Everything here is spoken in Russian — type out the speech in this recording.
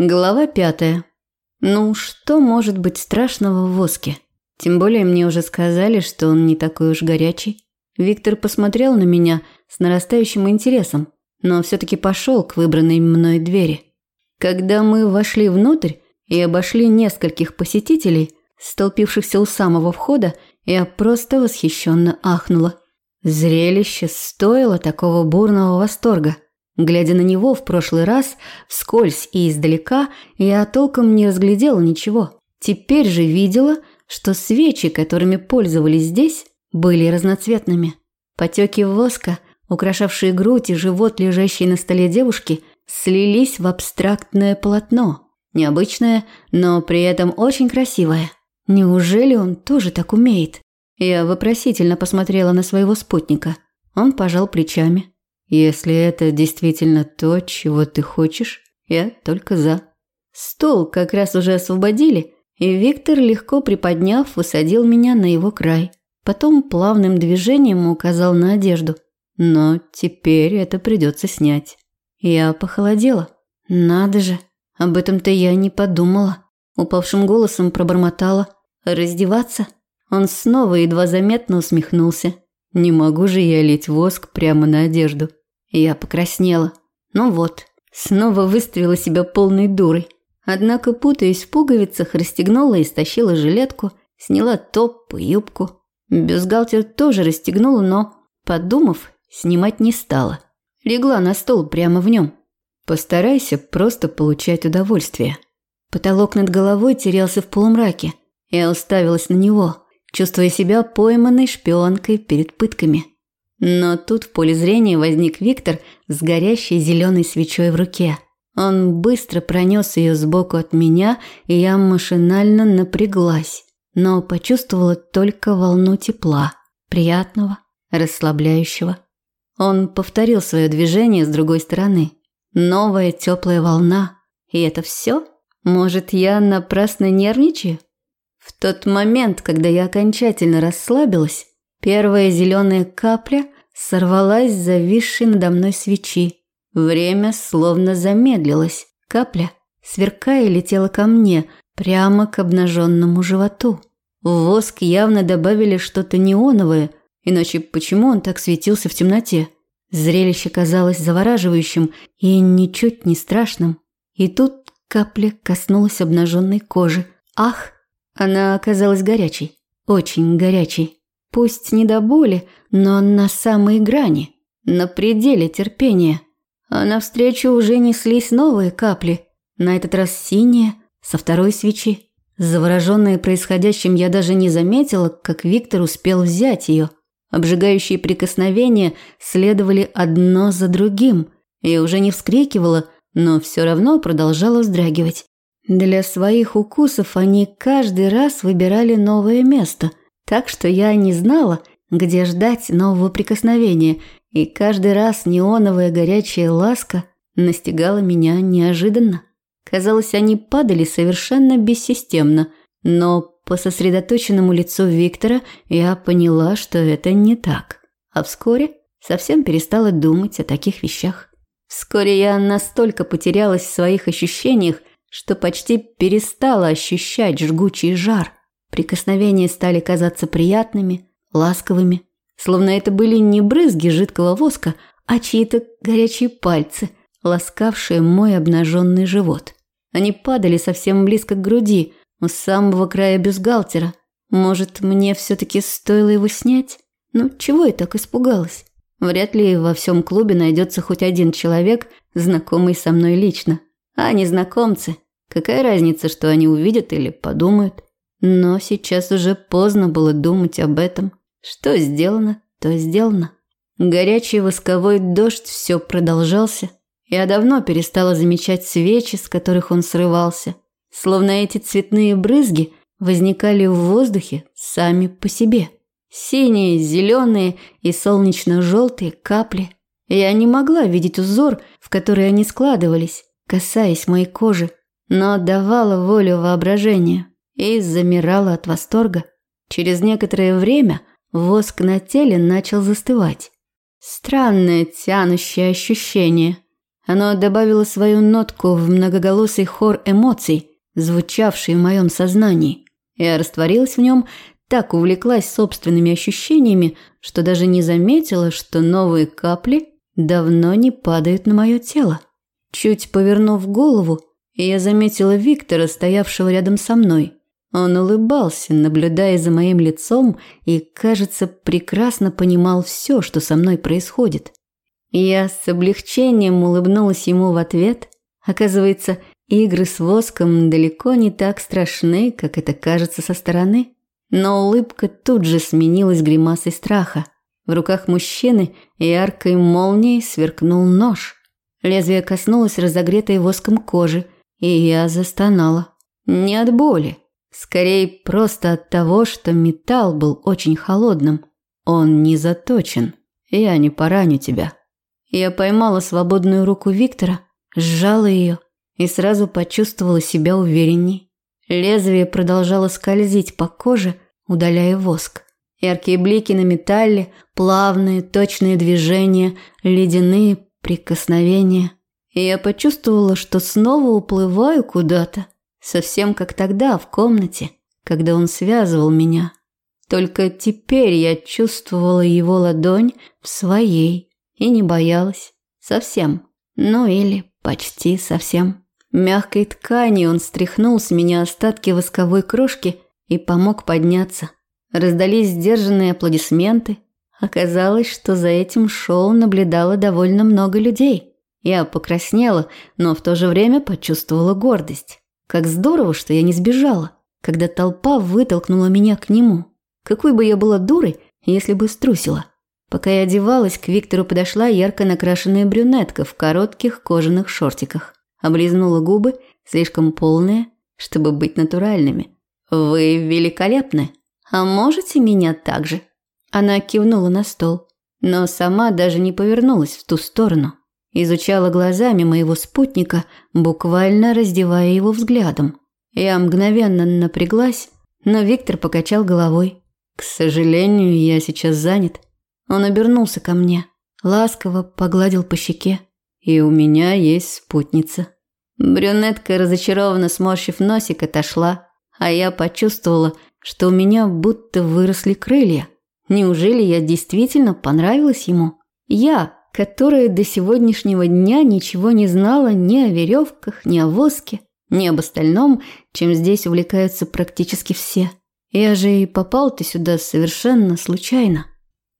Глава пятая. Ну, что может быть страшного в воске? Тем более мне уже сказали, что он не такой уж горячий. Виктор посмотрел на меня с нарастающим интересом, но все-таки пошел к выбранной мной двери. Когда мы вошли внутрь и обошли нескольких посетителей, столпившихся у самого входа, я просто восхищенно ахнула. Зрелище стоило такого бурного восторга – Глядя на него в прошлый раз, вскользь и издалека, я толком не разглядела ничего. Теперь же видела, что свечи, которыми пользовались здесь, были разноцветными. Потеки воска, украшавшие грудь и живот, лежащей на столе девушки, слились в абстрактное полотно. Необычное, но при этом очень красивое. Неужели он тоже так умеет? Я вопросительно посмотрела на своего спутника. Он пожал плечами. Если это действительно то, чего ты хочешь, я только за. Стол как раз уже освободили, и Виктор, легко приподняв, усадил меня на его край. Потом плавным движением указал на одежду. Но теперь это придется снять. Я похолодела. Надо же, об этом-то я не подумала. Упавшим голосом пробормотала. Раздеваться? Он снова едва заметно усмехнулся. Не могу же я лить воск прямо на одежду. Я покраснела. Ну вот, снова выставила себя полной дурой. Однако, путаясь в пуговицах, расстегнула и стащила жилетку, сняла топ и юбку. Бюстгальтер тоже расстегнула, но, подумав, снимать не стала. Легла на стол прямо в нем. Постарайся просто получать удовольствие. Потолок над головой терялся в полумраке. Я уставилась на него, чувствуя себя пойманной шпионкой перед пытками. Но тут в поле зрения возник Виктор с горящей зеленой свечой в руке. Он быстро пронес ее сбоку от меня, и я машинально напряглась, но почувствовала только волну тепла, приятного, расслабляющего. Он повторил свое движение с другой стороны. Новая теплая волна. И это все? Может, я напрасно нервничаю? В тот момент, когда я окончательно расслабилась, Первая зеленая капля сорвалась с зависшей надо мной свечи. Время словно замедлилось. Капля, сверкая, летела ко мне, прямо к обнаженному животу. В воск явно добавили что-то неоновое, иначе почему он так светился в темноте? Зрелище казалось завораживающим и ничуть не страшным. И тут капля коснулась обнаженной кожи. Ах, она оказалась горячей, очень горячей. Пусть не до боли, но на самой грани, на пределе терпения. А навстречу уже неслись новые капли, на этот раз синие, со второй свечи. Завороженная происходящим, я даже не заметила, как Виктор успел взять ее. Обжигающие прикосновения следовали одно за другим. Я уже не вскрикивала, но все равно продолжала вздрагивать. Для своих укусов они каждый раз выбирали новое место – так что я не знала, где ждать нового прикосновения, и каждый раз неоновая горячая ласка настигала меня неожиданно. Казалось, они падали совершенно бессистемно, но по сосредоточенному лицу Виктора я поняла, что это не так. А вскоре совсем перестала думать о таких вещах. Вскоре я настолько потерялась в своих ощущениях, что почти перестала ощущать жгучий жар. Прикосновения стали казаться приятными, ласковыми, словно это были не брызги жидкого воска, а чьи-то горячие пальцы, ласкавшие мой обнаженный живот. Они падали совсем близко к груди, у самого края бюстгальтера. Может, мне все-таки стоило его снять? Ну, чего я так испугалась? Вряд ли во всем клубе найдется хоть один человек, знакомый со мной лично. А незнакомцы, какая разница, что они увидят или подумают? Но сейчас уже поздно было думать об этом. Что сделано, то сделано. Горячий восковой дождь все продолжался. Я давно перестала замечать свечи, с которых он срывался. Словно эти цветные брызги возникали в воздухе сами по себе. Синие, зеленые и солнечно-желтые капли. Я не могла видеть узор, в который они складывались, касаясь моей кожи, но давала волю воображению и замирала от восторга. Через некоторое время воск на теле начал застывать. Странное тянущее ощущение. Оно добавило свою нотку в многоголосый хор эмоций, звучавший в моем сознании. Я растворилась в нем, так увлеклась собственными ощущениями, что даже не заметила, что новые капли давно не падают на мое тело. Чуть повернув голову, я заметила Виктора, стоявшего рядом со мной. Он улыбался, наблюдая за моим лицом, и, кажется, прекрасно понимал все, что со мной происходит. Я с облегчением улыбнулась ему в ответ. Оказывается, игры с воском далеко не так страшны, как это кажется со стороны. Но улыбка тут же сменилась гримасой страха. В руках мужчины яркой молнией сверкнул нож. Лезвие коснулось разогретой воском кожи, и я застонала. Не от боли, скорее просто от того, что металл был очень холодным. Он не заточен. Я не пораню тебя. Я поймала свободную руку Виктора, сжала ее и сразу почувствовала себя уверенней. Лезвие продолжало скользить по коже, удаляя воск. Яркие блики на металле, плавные, точные движения, ледяные прикосновения. И я почувствовала, что снова уплываю куда-то, совсем как тогда в комнате, когда он связывал меня. Только теперь я чувствовала его ладонь в своей и не боялась. Совсем. Ну или почти совсем. Мягкой тканью он стряхнул с меня остатки восковой крошки и помог подняться. Раздались сдержанные аплодисменты. Оказалось, что за этим шоу наблюдало довольно много людей. Я покраснела, но в то же время почувствовала гордость. Как здорово, что я не сбежала, когда толпа вытолкнула меня к нему. Какой бы я была дурой, если бы струсила. Пока я одевалась, к Виктору подошла ярко накрашенная брюнетка в коротких кожаных шортиках. Облизнула губы, слишком полные, чтобы быть натуральными. «Вы великолепны. А можете меня так же?» Она кивнула на стол, но сама даже не повернулась в ту сторону. Изучала глазами моего спутника, буквально раздевая его взглядом. Я мгновенно напряглась, но Виктор покачал головой. «К сожалению, я сейчас занят. Он обернулся ко мне, ласково погладил по щеке. «И у меня есть спутница». Брюнетка, разочарованно сморщив носик, отошла, а я почувствовала, что у меня будто выросли крылья. Неужели я действительно понравилась ему? Я, которая до сегодняшнего дня ничего не знала ни о веревках, ни о воске, ни об остальном, чем здесь увлекаются практически все. Я же и попал-то сюда совершенно случайно.